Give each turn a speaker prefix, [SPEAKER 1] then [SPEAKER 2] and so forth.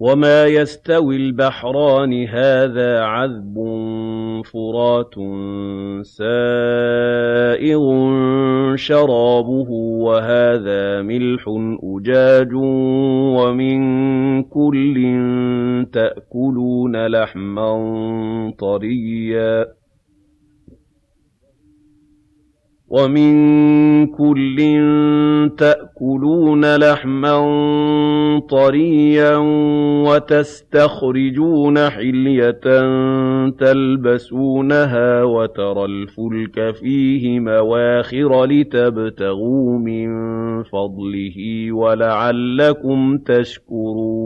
[SPEAKER 1] وَمَا يَسْتَوِي الْبَحْرَانِ هَٰذَا عَذْبٌ فُرَاتٌ سَائِغٌ شَرَابُهُ وَهَٰذَا مِلْحٌ أُجَاجٌ وَمِن كُلٍّ تَأْكُلُونَ لَحْمًا طَرِيًّا وَتَسْتَخْرِجُونَ حِلْيَةً تَلْبَسُونَهَا وَتَرَى الْفُلْكَ فِيهِ مَوَاخِرَ لِتَبْتَغُوا مِن فَضْلِهِ وَلَعَلَّكُمْ تَشْكُرُونَ